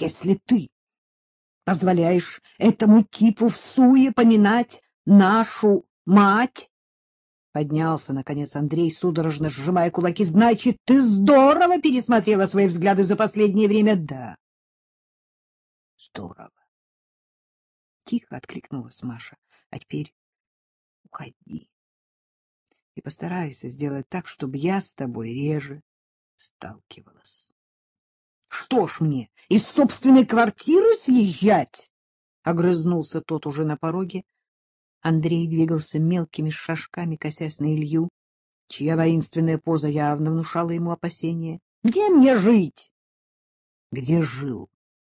если ты позволяешь этому типу в суе поминать нашу мать, Поднялся, наконец, Андрей, судорожно сжимая кулаки. — Значит, ты здорово пересмотрела свои взгляды за последнее время? — Да. — Здорово. Тихо откликнулась Маша. — А теперь уходи. И постарайся сделать так, чтобы я с тобой реже сталкивалась. — Что ж мне, из собственной квартиры съезжать? — огрызнулся тот уже на пороге. Андрей двигался мелкими шажками, косясь на Илью, чья воинственная поза явно внушала ему опасения. — Где мне жить? — Где жил?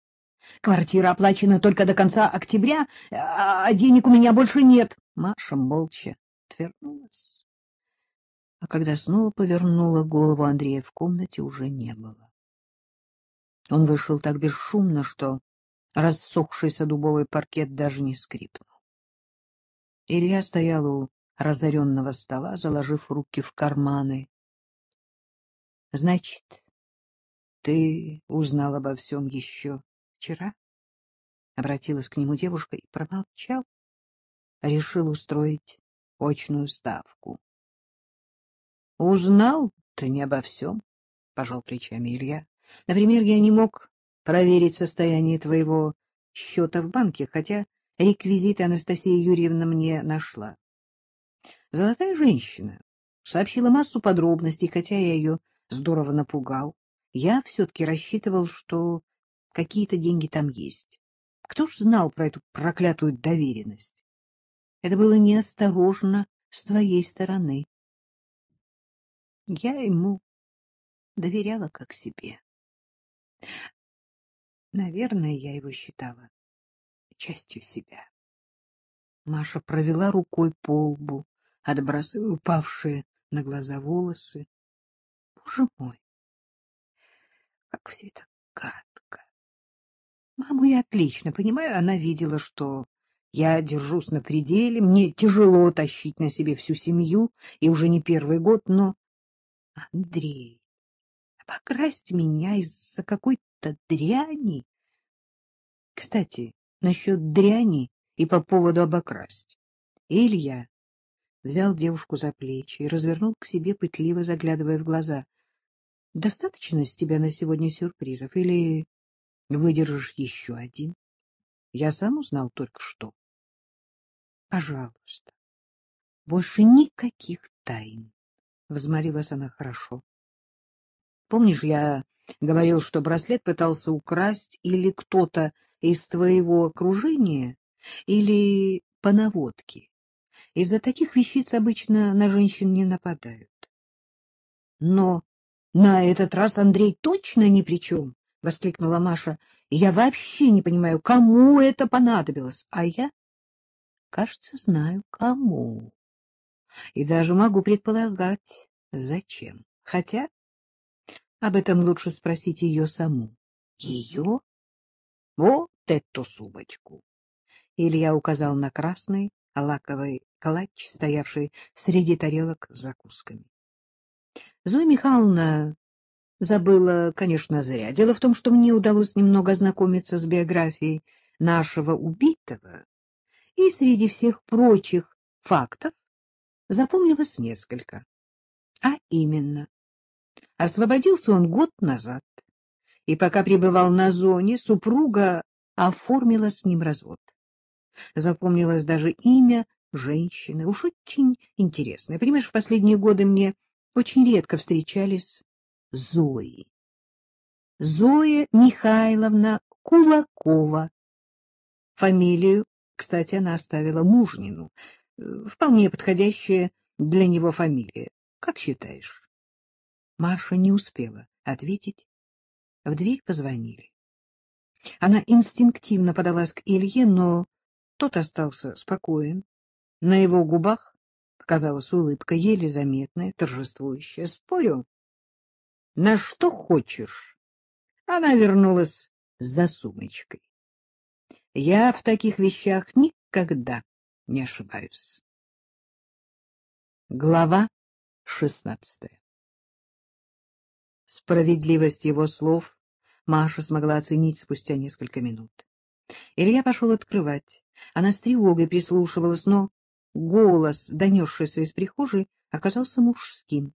— Квартира оплачена только до конца октября, а денег у меня больше нет. Маша молча отвернулась. А когда снова повернула голову, Андрея в комнате уже не было. Он вышел так бесшумно, что рассохшийся дубовый паркет даже не скрипнул. Илья стоял у разоренного стола, заложив руки в карманы. — Значит, ты узнал обо всем еще вчера? — обратилась к нему девушка и промолчал. Решил устроить очную ставку. — Узнал ты не обо всем, — пожал плечами Илья. — Например, я не мог проверить состояние твоего счета в банке, хотя Реквизиты Анастасия Юрьевна мне нашла. Золотая женщина сообщила массу подробностей, хотя я ее здорово напугал. Я все-таки рассчитывал, что какие-то деньги там есть. Кто ж знал про эту проклятую доверенность? Это было неосторожно с твоей стороны. Я ему доверяла как себе. Наверное, я его считала частью себя. Маша провела рукой по лбу, отбрасывая упавшие на глаза волосы. Боже мой, как все это гадко. Маму я отлично понимаю, она видела, что я держусь на пределе, мне тяжело тащить на себе всю семью, и уже не первый год, но... Андрей, обокрасть меня из-за какой-то дряни? Кстати, насчет дряни и по поводу обокрасть. Илья взял девушку за плечи и развернул к себе, пытливо заглядывая в глаза. — Достаточно с тебя на сегодня сюрпризов или выдержишь еще один? Я сам узнал только что. — Пожалуйста, больше никаких тайн, — взмолилась она хорошо. — Помнишь, я говорил, что браслет пытался украсть или кто-то из твоего окружения, или по наводке. Из-за таких вещиц обычно на женщин не нападают. Но на этот раз Андрей точно ни при чем, — воскликнула Маша. — Я вообще не понимаю, кому это понадобилось. А я, кажется, знаю, кому. И даже могу предполагать, зачем. Хотя об этом лучше спросить ее саму. Ее? Вот эту сумочку. Илья указал на красный лаковый калач, стоявший среди тарелок с закусками. Зоя Михайловна забыла, конечно, зря. Дело в том, что мне удалось немного ознакомиться с биографией нашего убитого, и среди всех прочих фактов запомнилось несколько. А именно, освободился он год назад, и пока пребывал на зоне, супруга оформила с ним развод. Запомнилось даже имя женщины, уж очень интересное. Понимаешь, в последние годы мне очень редко встречались Зои. Зоя Михайловна Кулакова. Фамилию, кстати, она оставила Мужнину. Вполне подходящая для него фамилия. Как считаешь? Маша не успела ответить. В дверь позвонили. Она инстинктивно подалась к Илье, но тот остался спокоен. На его губах показалась улыбка, еле заметная, торжествующая. Спорю, на что хочешь. Она вернулась за сумочкой. Я в таких вещах никогда не ошибаюсь. Глава шестнадцатая Справедливость его слов Маша смогла оценить спустя несколько минут. Илья пошел открывать. Она с тревогой прислушивалась, но голос, донесшийся из прихожей, оказался мужским.